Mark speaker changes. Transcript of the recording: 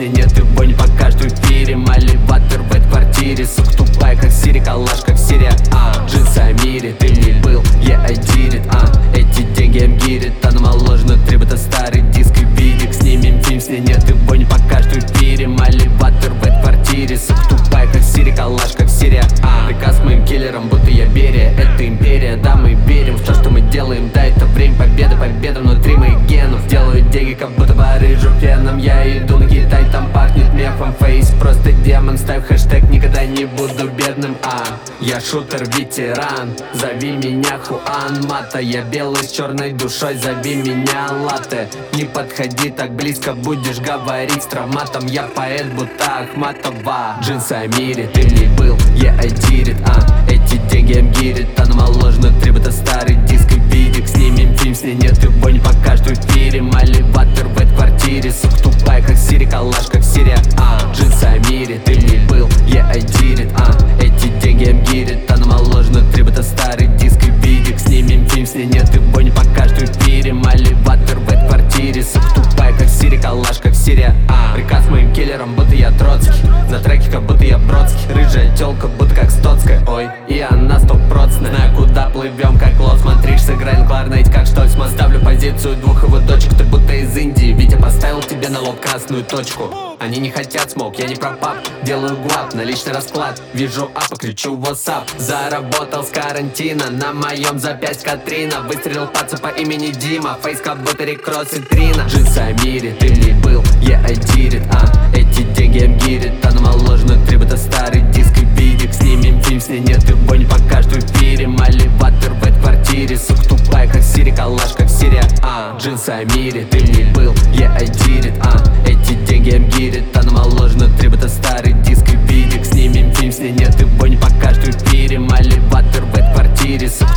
Speaker 1: Ней нет его не покажут в эфире. Маливатор в этой квартире, сука тупая, как Сири, калаш, как Сирия, а Джинсы Амири, ты не был, yeah I а Эти деньги I'm get it, а нам ложно требует старый диск и видик. Снимем фильм, ней нет его не покажут в эфире. Маливатор в этой квартире, сука тупая, как Сири, калаш, как Сирия, а Приказ моим киллерам, будто я Берия, это империя, да мы верим в то, что мы делаем, да это время победы, победа внутри моих генов. Делаю деньги, как будто барыжу феном, я иду на Я шутер, ветеран, зови меня Хуан Мата. Я белый с черной душой, зови меня Латте Не подходи так близко, будешь говорить с травматом. Я поэт, будто Ахматова Джинсы Амири, ты не был, yeah I did it, а. Эти деньги it, а нам ложно требует старый диск и видик. Снимем фильм, с ней нет его не покажут в эфире. Маливатор в этой квартире, сука тупая, как Сири, калаш, как Сирия, а. Джинсы Амири, ты не был, yeah I did it, а Эти деньги I'm get it, а нам ложно требует старый диск и видик. Снимем фильм, с ней нет его не покажут в эфире Маливатор в этой квартире, сука тупая, как Сири, калаш, как Сирия, а. Приказ моим киллерам, будто я Троцкий. На треке, как будто я Бродский. Рыжая тёлка, будто как Стоцкая. Ой, и она стопроцентная. Знаю, куда плывем, как лот. Смотришь, сыграй на кларнете, как Штольцман Ставлю позицию двух его дочек Ты будто из Индии. Витя поставил тебе на лоб красную точку. Они не хотят смог, я не пропап Делаю гуап на личный расклад. Вижу апа, кричу WhatsApp Заработал с карантина На моем запястье Катрина. Выстрелил паца по имени Дима. Фейс как будто рекросс и Трина. Джинсы Амири, ты не был, yeah did it, а? Эти деньги get it, а нам ложно требует старый диск и видик. Снимем фильм, с ней нет его не покажут в эфире. Маливатор в этой квартире, сука Самире Ты не был, я yeah, а. Эти деньги амгирит, а намоложено требует старый диск и видик. Снимем фильм, с ней нет, его не покажут в эфире. Мали в этой квартире, сука.